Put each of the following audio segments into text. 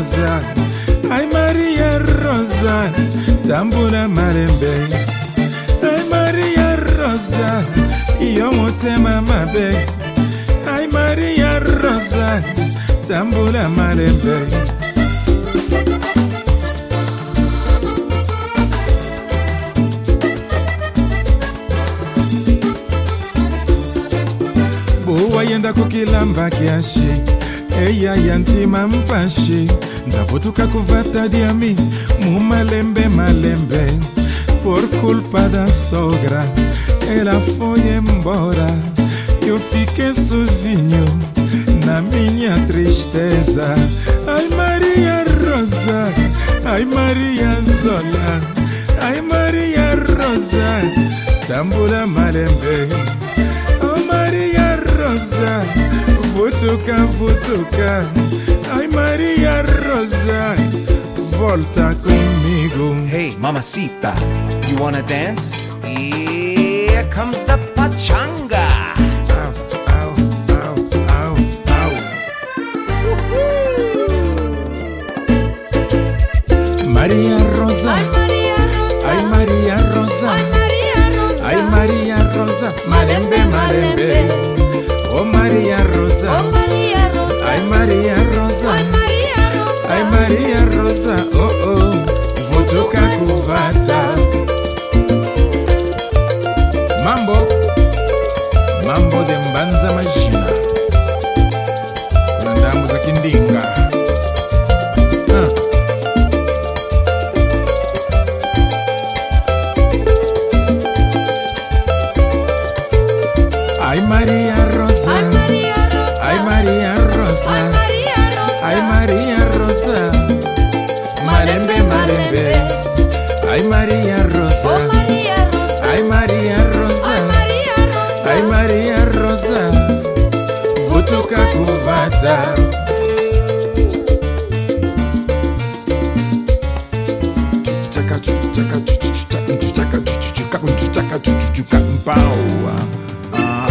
rosa ai maria rosa tambula malembe. Ai maria rosa yo motema mabe ai maria rosa tambula malembe. Wayenda kukilamba kiashi. Eya ya ntima mpashi. Nzavutuka kuvata diami mumalembe malembe. Por culpa da sogra ela foi embora. Eu fiquei sozinho na minha tristeza. Ai maria rosa ai maria zola ai maria rosa tambula malembe. Oh maria rosa vutuka vutuka volta comigo Hey, mamacita, you wanna dance? Here comes the pachanga. Mambo de mbanza majina, kuna ndamu za kindinga. Ah. Ay María Rosa, ai Maria Rosa, ay María Rosa, ai Maria Rosa, ay María Rosa, malembe malembe, ay Maria Ah.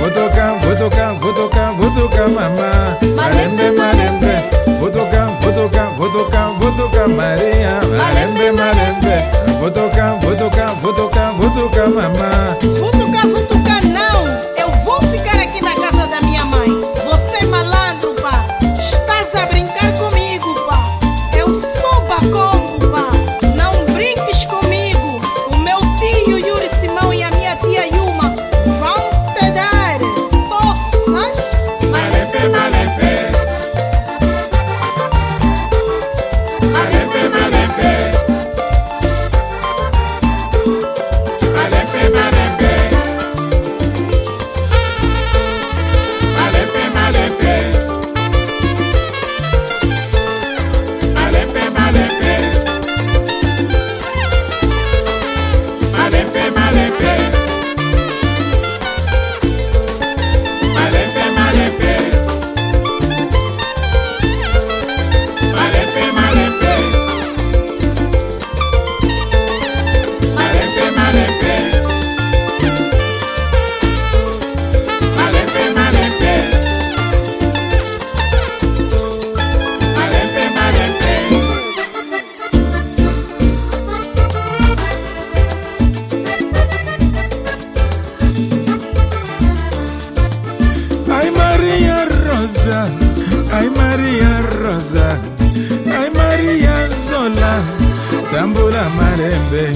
Votoka, votoka, votoka, votoka, mama. Malembe, malembe. Votoka, votoka, votoka, votoka, Maria. Malembe, malembe. Votoka, votoka, votoka, votoka, mama. María Rosa, ay María Sola, tambula marembe,